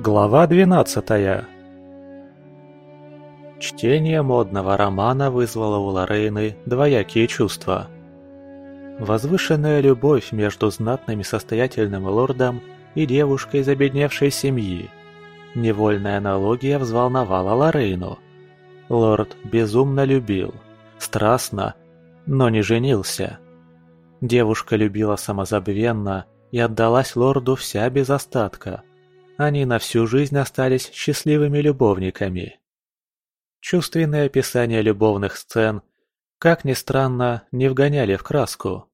Глава 12 Чтение модного романа вызвало у Лорейны двоякие чувства. Возвышенная любовь между знатным и состоятельным лордом и девушкой из обедневшей семьи. Невольная аналогия взволновала Лорейну. Лорд безумно любил, страстно, но не женился. Девушка любила самозабвенно и отдалась лорду вся без остатка – они на всю жизнь остались счастливыми любовниками. Чувственные описания любовных сцен, как ни странно, не вгоняли в краску.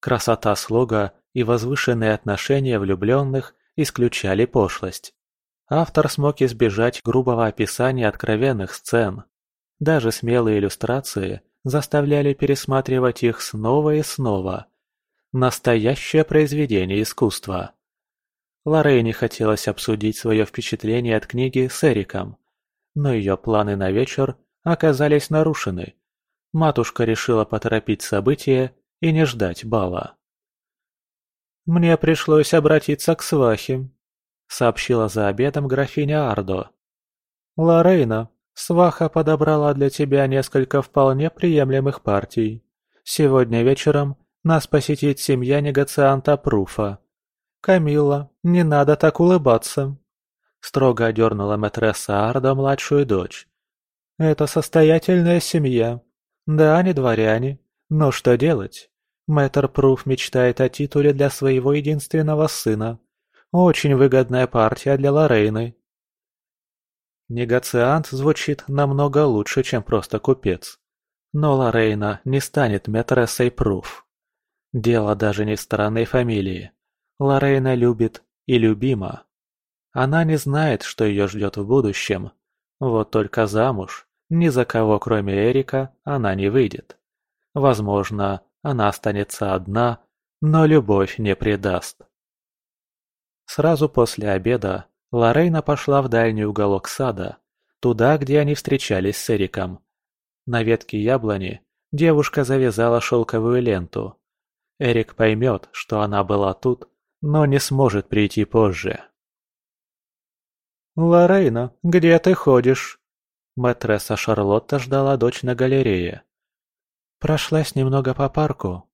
Красота слога и возвышенные отношения влюбленных исключали пошлость. Автор смог избежать грубого описания откровенных сцен. Даже смелые иллюстрации заставляли пересматривать их снова и снова. Настоящее произведение искусства. Лоррейне хотелось обсудить свое впечатление от книги с Эриком, но ее планы на вечер оказались нарушены. Матушка решила поторопить события и не ждать бала. «Мне пришлось обратиться к свахе», — сообщила за обедом графиня Ардо. «Лорейна, сваха подобрала для тебя несколько вполне приемлемых партий. Сегодня вечером нас посетит семья негацианта Пруфа. «Камилла, не надо так улыбаться!» Строго одернула матресса Арда младшую дочь. «Это состоятельная семья. Да, они дворяне. Но что делать? Мэтр Пруф мечтает о титуле для своего единственного сына. Очень выгодная партия для Лорейны». Негациант звучит намного лучше, чем просто купец. Но Лорейна не станет метрессой Пруф. Дело даже не в странной фамилии. Лорейна любит и любима. Она не знает, что ее ждет в будущем. Вот только замуж ни за кого, кроме Эрика, она не выйдет. Возможно, она останется одна, но любовь не предаст. Сразу после обеда Лорейна пошла в дальний уголок сада, туда, где они встречались с Эриком. На ветке яблони девушка завязала шелковую ленту. Эрик поймет, что она была тут, но не сможет прийти позже. «Лорейна, где ты ходишь?» Мэтресса Шарлотта ждала дочь на галерее. «Прошлась немного по парку».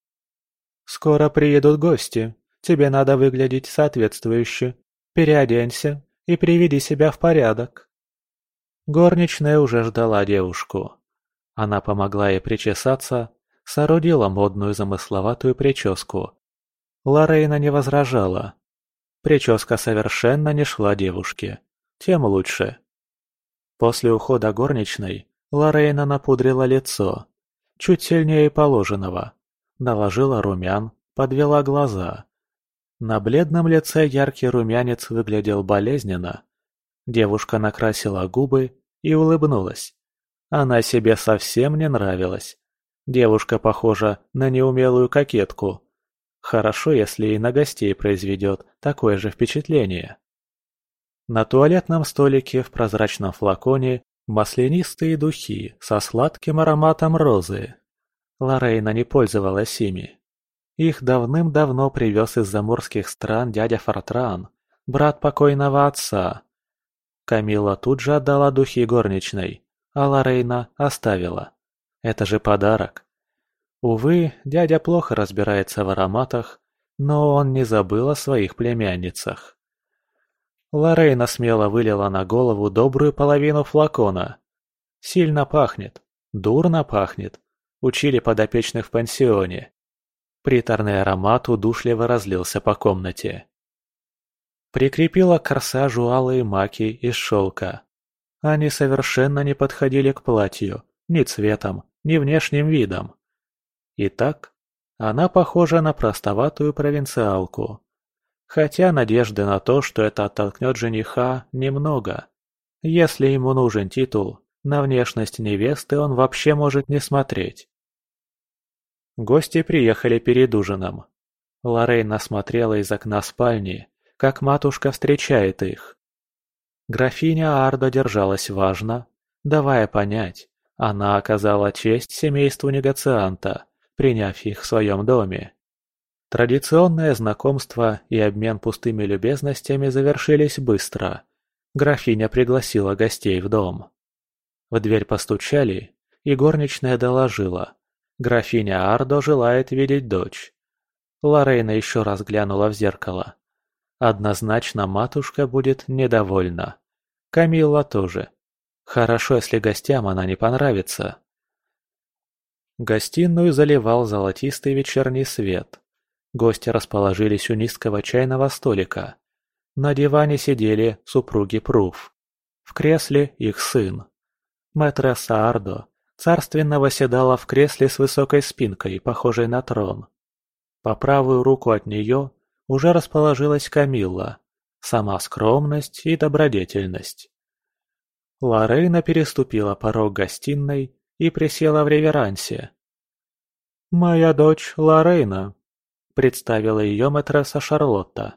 «Скоро приедут гости. Тебе надо выглядеть соответствующе. Переоденься и приведи себя в порядок». Горничная уже ждала девушку. Она помогла ей причесаться, соорудила модную замысловатую прическу Лорейна не возражала. Прическа совершенно не шла девушке. Тем лучше. После ухода горничной Лорейна напудрила лицо. Чуть сильнее положенного. Наложила румян, подвела глаза. На бледном лице яркий румянец выглядел болезненно. Девушка накрасила губы и улыбнулась. Она себе совсем не нравилась. Девушка похожа на неумелую кокетку, Хорошо, если и на гостей произведет такое же впечатление. На туалетном столике в прозрачном флаконе маслянистые духи со сладким ароматом розы. Лорейна не пользовалась ими. Их давным-давно привез из заморских стран дядя Фортран, брат покойного отца. Камила тут же отдала духи горничной, а Лорейна оставила. Это же подарок. Увы, дядя плохо разбирается в ароматах, но он не забыл о своих племянницах. Лорейна смело вылила на голову добрую половину флакона. Сильно пахнет, дурно пахнет, учили подопечных в пансионе. Приторный аромат удушливо разлился по комнате. Прикрепила к корсажу алые маки из шелка. Они совершенно не подходили к платью, ни цветом, ни внешним видом. Итак, она похожа на простоватую провинциалку. Хотя надежды на то, что это оттолкнет жениха, немного. Если ему нужен титул, на внешность невесты он вообще может не смотреть. Гости приехали перед ужином. Лоррейн смотрела из окна спальни, как матушка встречает их. Графиня Ардо держалась важно, давая понять, она оказала честь семейству негацианта приняв их в своем доме. Традиционное знакомство и обмен пустыми любезностями завершились быстро. Графиня пригласила гостей в дом. В дверь постучали, и горничная доложила. Графиня Ардо желает видеть дочь. Лорейна еще раз глянула в зеркало. Однозначно матушка будет недовольна. Камилла тоже. Хорошо, если гостям она не понравится. Гостиную заливал золотистый вечерний свет. Гости расположились у низкого чайного столика. На диване сидели супруги Пруф. В кресле их сын. Мэтресса Ардо царственно восседала в кресле с высокой спинкой, похожей на трон. По правую руку от нее уже расположилась Камилла, сама скромность и добродетельность. Лорейна переступила порог гостиной и присела в реверансе. «Моя дочь Лорейна», — представила ее матресса Шарлотта.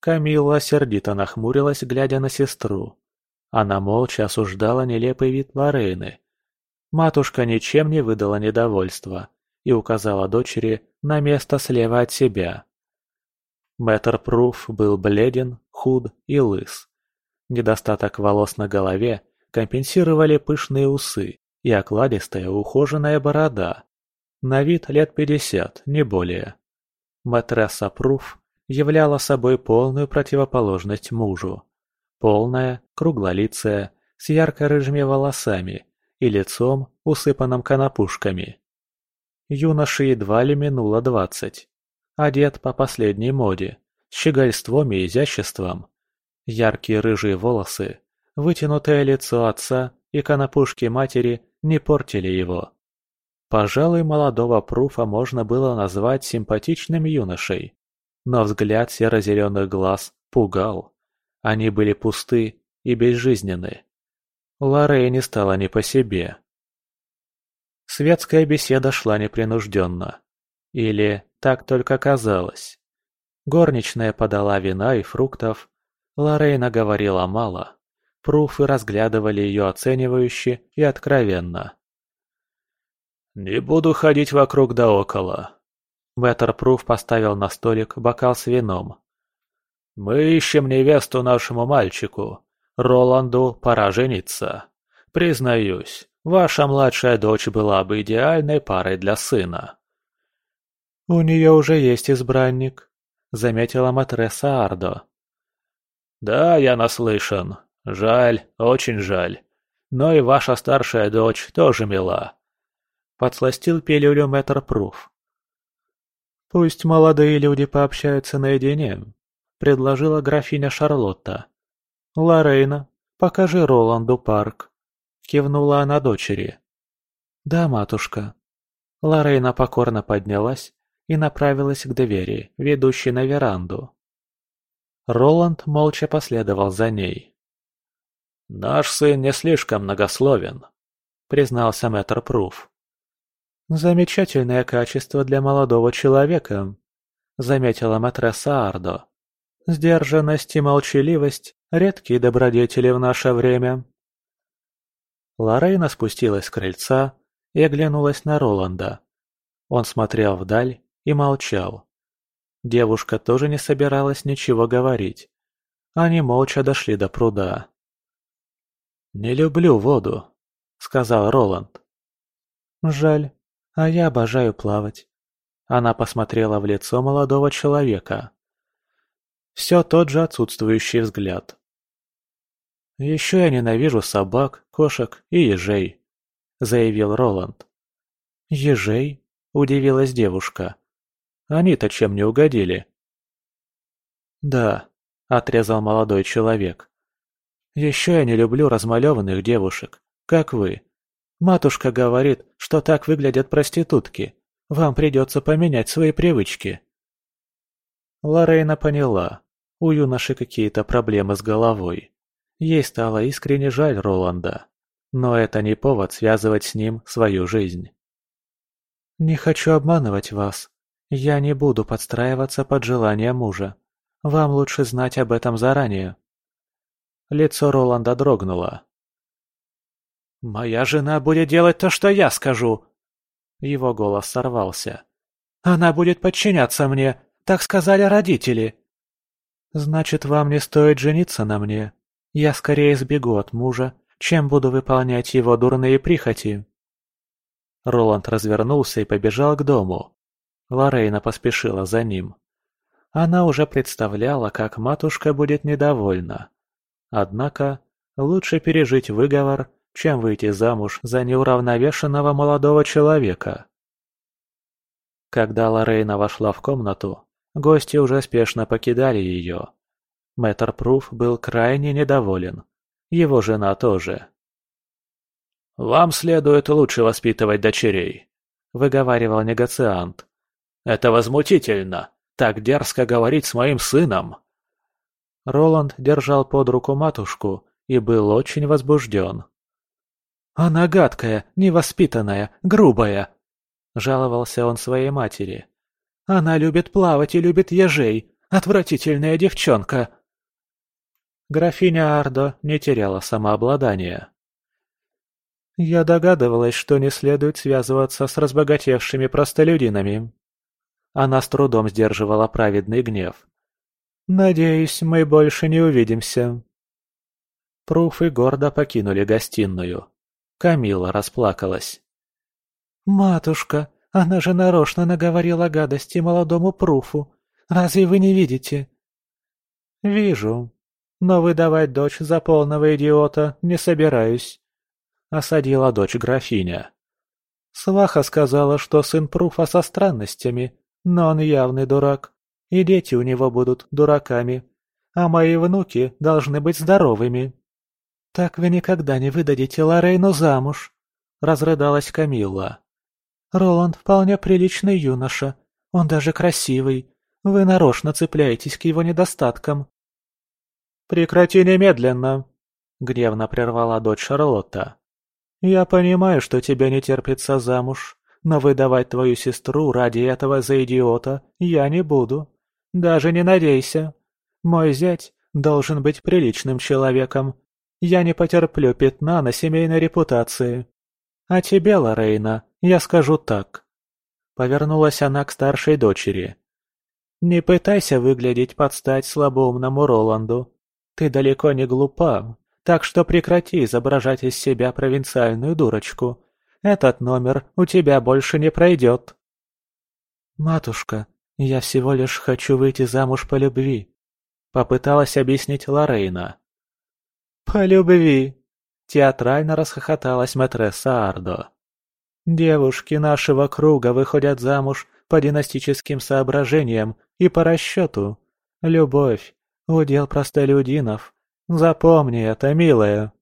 Камилла сердито нахмурилась, глядя на сестру. Она молча осуждала нелепый вид Лорейны. Матушка ничем не выдала недовольства и указала дочери на место слева от себя. Мэтр Пруф был бледен, худ и лыс. Недостаток волос на голове компенсировали пышные усы и окладистая ухоженная борода. На вид лет пятьдесят, не более. Матресса Пруф являла собой полную противоположность мужу. Полная, круглолицая, с ярко-рыжими волосами и лицом, усыпанным конопушками. Юноше едва ли минуло двадцать. Одет по последней моде, с щегольством и изяществом. Яркие рыжие волосы, вытянутое лицо отца и конопушки матери не портили его. Пожалуй, молодого Пруфа можно было назвать симпатичным юношей, но взгляд серо-зеленых глаз пугал. Они были пусты и безжизненны. Лоррейне стало не по себе. Светская беседа шла непринужденно. Или так только казалось. Горничная подала вина и фруктов. Лорейна говорила мало. Пруфы разглядывали ее оценивающе и откровенно. «Не буду ходить вокруг да около». Мэтр Пруф поставил на столик бокал с вином. «Мы ищем невесту нашему мальчику. Роланду пора жениться. Признаюсь, ваша младшая дочь была бы идеальной парой для сына». «У нее уже есть избранник», — заметила матресса Ардо. «Да, я наслышан. Жаль, очень жаль. Но и ваша старшая дочь тоже мила». Подсластил пилюлю мэтр Пруф. «Пусть молодые люди пообщаются наедине», — предложила графиня Шарлотта. «Лорейна, покажи Роланду парк», — кивнула она дочери. «Да, матушка». Лорейна покорно поднялась и направилась к двери, ведущей на веранду. Роланд молча последовал за ней. «Наш сын не слишком многословен», — признался мэтр Пруф. «Замечательное качество для молодого человека», — заметила матресса Ардо. «Сдержанность и молчаливость — редкие добродетели в наше время». Лорейна спустилась с крыльца и оглянулась на Роланда. Он смотрел вдаль и молчал. Девушка тоже не собиралась ничего говорить. Они молча дошли до пруда. «Не люблю воду», — сказал Роланд. «Жаль, а я обожаю плавать». Она посмотрела в лицо молодого человека. Все тот же отсутствующий взгляд. «Еще я ненавижу собак, кошек и ежей», — заявил Роланд. «Ежей?» — удивилась девушка. Они-то чем не угодили?» «Да», — отрезал молодой человек. «Еще я не люблю размалеванных девушек, как вы. Матушка говорит, что так выглядят проститутки. Вам придется поменять свои привычки». Лорейна поняла. У юноши какие-то проблемы с головой. Ей стало искренне жаль Роланда. Но это не повод связывать с ним свою жизнь. «Не хочу обманывать вас», я не буду подстраиваться под желания мужа. Вам лучше знать об этом заранее. Лицо Роланда дрогнуло. «Моя жена будет делать то, что я скажу!» Его голос сорвался. «Она будет подчиняться мне, так сказали родители!» «Значит, вам не стоит жениться на мне. Я скорее сбегу от мужа, чем буду выполнять его дурные прихоти». Роланд развернулся и побежал к дому. Лорейна поспешила за ним. Она уже представляла, как матушка будет недовольна. Однако, лучше пережить выговор, чем выйти замуж за неуравновешенного молодого человека. Когда Лорейна вошла в комнату, гости уже спешно покидали ее. Мэтр Пруф был крайне недоволен. Его жена тоже. «Вам следует лучше воспитывать дочерей», — выговаривал негациант. «Это возмутительно, так дерзко говорить с моим сыном!» Роланд держал под руку матушку и был очень возбужден. «Она гадкая, невоспитанная, грубая!» – жаловался он своей матери. «Она любит плавать и любит ежей! Отвратительная девчонка!» Графиня Ардо не теряла самообладания. «Я догадывалась, что не следует связываться с разбогатевшими простолюдинами». Она с трудом сдерживала праведный гнев. «Надеюсь, мы больше не увидимся». Пруф и гордо покинули гостиную. Камила расплакалась. «Матушка, она же нарочно наговорила гадости молодому Пруфу. Разве вы не видите?» «Вижу. Но выдавать дочь за полного идиота не собираюсь. — осадила дочь графиня. Сваха сказала, что сын Пруфа со странностями, но он явный дурак, и дети у него будут дураками, а мои внуки должны быть здоровыми. «Так вы никогда не выдадите Лорейну замуж», — разрыдалась Камилла. «Роланд вполне приличный юноша, он даже красивый, вы нарочно цепляетесь к его недостаткам». «Прекрати немедленно!» — гневно прервала дочь Шарлотта. «Я понимаю, что тебе не терпится замуж, но выдавать твою сестру ради этого за идиота я не буду. Даже не надейся. Мой зять должен быть приличным человеком. Я не потерплю пятна на семейной репутации. А тебе, Лорейна, я скажу так». Повернулась она к старшей дочери. «Не пытайся выглядеть под стать слабоумному Роланду. Ты далеко не глупа, так что прекрати изображать из себя провинциальную дурочку. Этот номер у тебя больше не пройдет. «Матушка, я всего лишь хочу выйти замуж по любви», — попыталась объяснить Лорейна. «По любви!» — театрально расхохоталась матресса Ардо. «Девушки нашего круга выходят замуж по династическим соображениям и по расчету. Любовь — удел простолюдинов, Запомни это, милая.